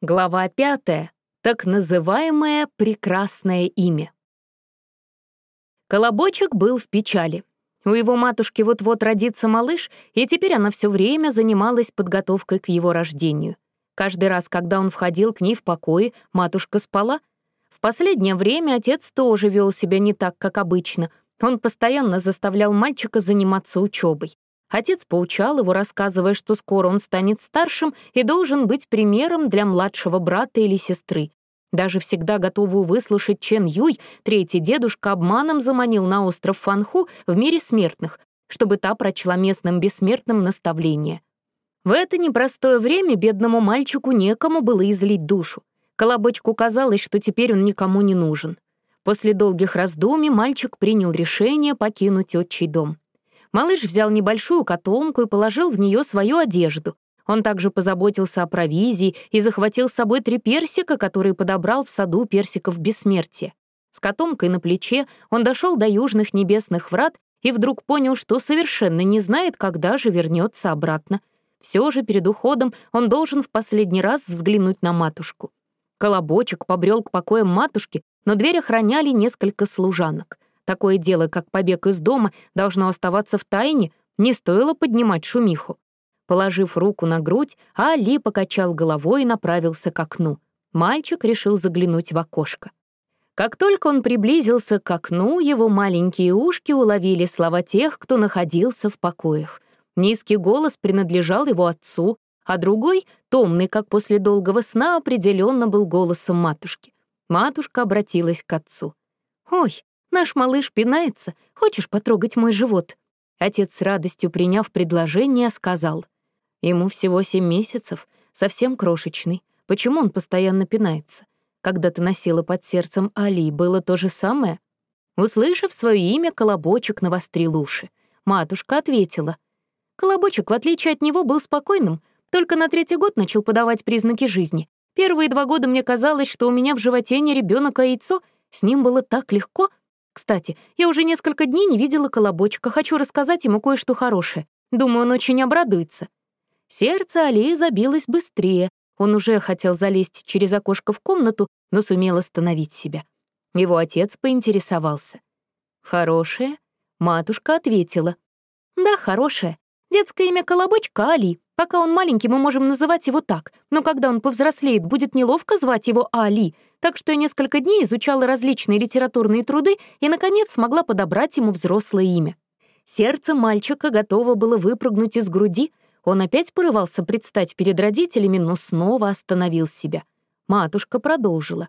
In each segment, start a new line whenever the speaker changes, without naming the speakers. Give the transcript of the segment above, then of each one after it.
Глава пятая. Так называемое «прекрасное имя». Колобочек был в печали. У его матушки вот-вот родится малыш, и теперь она все время занималась подготовкой к его рождению. Каждый раз, когда он входил к ней в покое, матушка спала. В последнее время отец тоже вел себя не так, как обычно. Он постоянно заставлял мальчика заниматься учебой. Отец поучал его, рассказывая, что скоро он станет старшим и должен быть примером для младшего брата или сестры. Даже всегда готовую выслушать Чен Юй, третий дедушка обманом заманил на остров Фанху в мире смертных, чтобы та прочла местным бессмертным наставление. В это непростое время бедному мальчику некому было излить душу. Колобочку казалось, что теперь он никому не нужен. После долгих раздумий мальчик принял решение покинуть отчий дом. Малыш взял небольшую котомку и положил в нее свою одежду. Он также позаботился о провизии и захватил с собой три персика, которые подобрал в саду персиков бессмертия. С котомкой на плече он дошел до южных небесных врат и вдруг понял, что совершенно не знает, когда же вернется обратно. Все же перед уходом он должен в последний раз взглянуть на матушку. Колобочек побрел к покоям матушки, но дверь охраняли несколько служанок — Такое дело, как побег из дома, должно оставаться в тайне, не стоило поднимать шумиху. Положив руку на грудь, Али покачал головой и направился к окну. Мальчик решил заглянуть в окошко. Как только он приблизился к окну, его маленькие ушки уловили слова тех, кто находился в покоях. Низкий голос принадлежал его отцу, а другой, томный, как после долгого сна, определенно был голосом матушки. Матушка обратилась к отцу. «Ой, Наш малыш пинается. Хочешь потрогать мой живот?» Отец с радостью приняв предложение, сказал. Ему всего семь месяцев, совсем крошечный. Почему он постоянно пинается? Когда ты носила под сердцем Али, было то же самое? Услышав свое имя, Колобочек навострил уши. Матушка ответила. Колобочек, в отличие от него, был спокойным, только на третий год начал подавать признаки жизни. Первые два года мне казалось, что у меня в животе не ребенок, а яйцо. С ним было так легко, кстати, я уже несколько дней не видела колобочка, хочу рассказать ему кое-что хорошее. Думаю, он очень обрадуется». Сердце Алии забилось быстрее. Он уже хотел залезть через окошко в комнату, но сумел остановить себя. Его отец поинтересовался. «Хорошее?» Матушка ответила. «Да, хорошее. Детское имя Колобочка Али. Пока он маленький, мы можем называть его так, но когда он повзрослеет, будет неловко звать его Али, так что я несколько дней изучала различные литературные труды и, наконец, смогла подобрать ему взрослое имя. Сердце мальчика готово было выпрыгнуть из груди. Он опять порывался предстать перед родителями, но снова остановил себя. Матушка продолжила.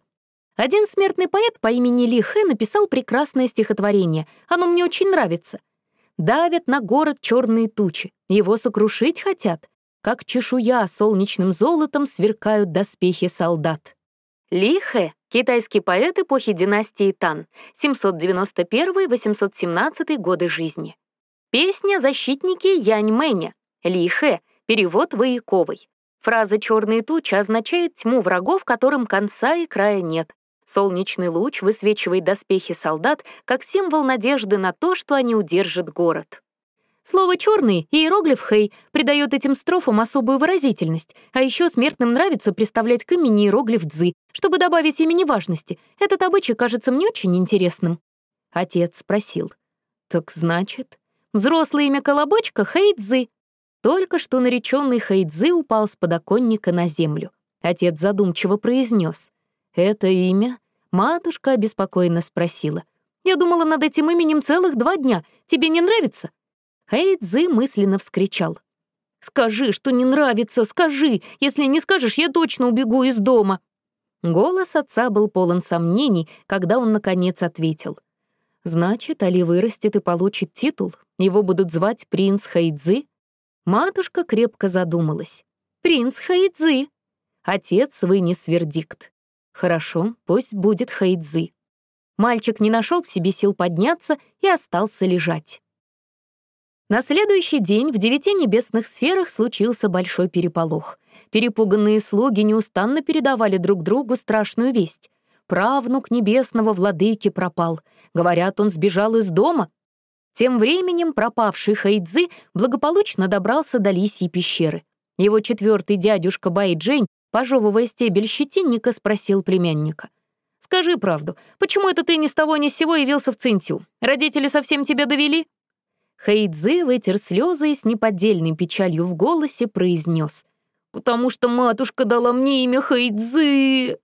Один смертный поэт по имени Ли Хэ написал прекрасное стихотворение. Оно мне очень нравится. «Давят на город черные тучи, его сокрушить хотят. Как чешуя солнечным золотом сверкают доспехи солдат». Ли Хэ — китайский поэт эпохи династии Тан, 791-817 годы жизни. Песня «Защитники Янь Мэня», Ли Хэ, перевод Вояковой. Фраза «черные тучи» означает тьму врагов, которым конца и края нет. Солнечный луч высвечивает доспехи солдат как символ надежды на то, что они удержат город. Слово «черный» и иероглиф «хэй» придает этим строфам особую выразительность, а еще смертным нравится представлять к имени иероглиф «дзы», чтобы добавить имени важности. Этот обычай кажется мне очень интересным. Отец спросил. «Так значит, взрослое имя колобочка — Хэйдзы». Только что нареченный Хэйдзы упал с подоконника на землю. Отец задумчиво произнес. «Это имя?» Матушка обеспокоенно спросила. «Я думала над этим именем целых два дня. Тебе не нравится?» Хэйдзы мысленно вскричал. «Скажи, что не нравится, скажи! Если не скажешь, я точно убегу из дома!» Голос отца был полон сомнений, когда он, наконец, ответил. «Значит, Али вырастет и получит титул? Его будут звать принц Хайдзы?» Матушка крепко задумалась. «Принц Хайдзы!» Отец вынес вердикт. «Хорошо, пусть будет Хайдзы». Мальчик не нашел в себе сил подняться и остался лежать. На следующий день в девяти небесных сферах случился большой переполох. Перепуганные слуги неустанно передавали друг другу страшную весть. Правнук небесного владыки пропал. Говорят, он сбежал из дома. Тем временем пропавший Хайдзы благополучно добрался до Лисьей пещеры. Его четвертый дядюшка Байджень Пожевывая стебель щетинника, спросил племянника. «Скажи правду, почему это ты ни с того ни с сего явился в Цинтю? Родители совсем тебя довели?» Хэйдзи вытер слезы и с неподдельной печалью в голосе произнес. «Потому что матушка дала мне имя Хэйдзи!»